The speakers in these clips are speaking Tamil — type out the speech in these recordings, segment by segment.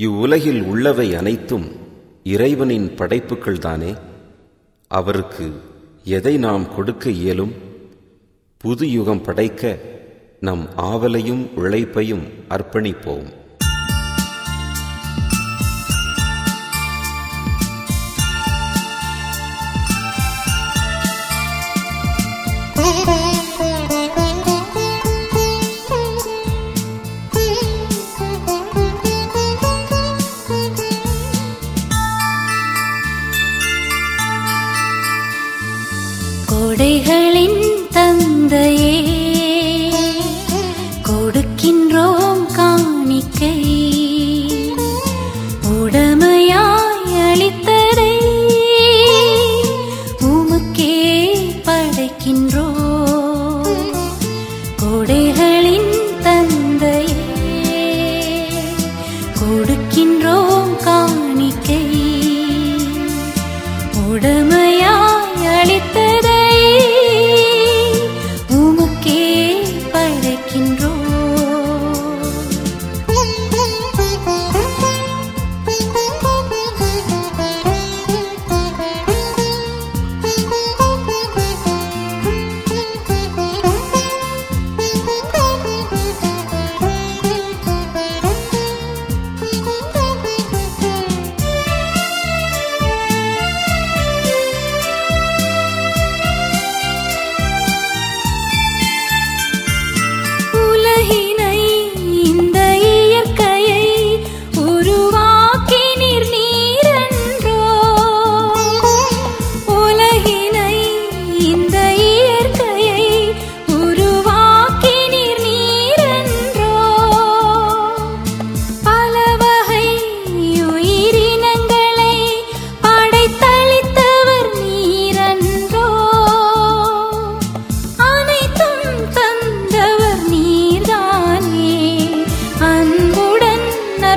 இவ்வுலகில் உள்ளவை அனைத்தும் இறைவனின் படைப்புகள்தானே? அவருக்கு எதை நாம் கொடுக்க இயலும்? புது யுகம் படைக்க நம் ஆவலையும் உழைப்பையும் அர்ப்பணிப்போம். 的意。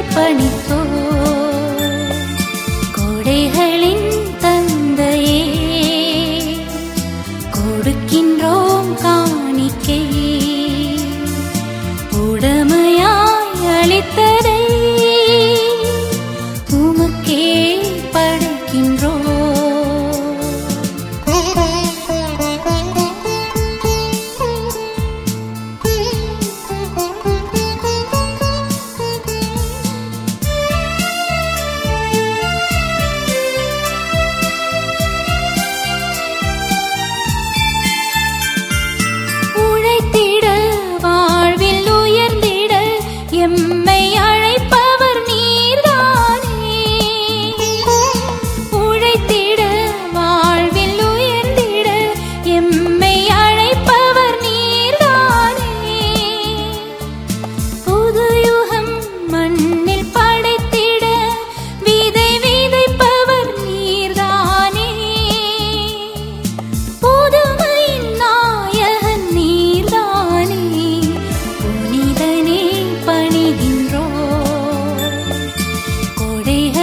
தந்தவர் நீர்தானே அன்புடன் அர்ப்பணித்த the.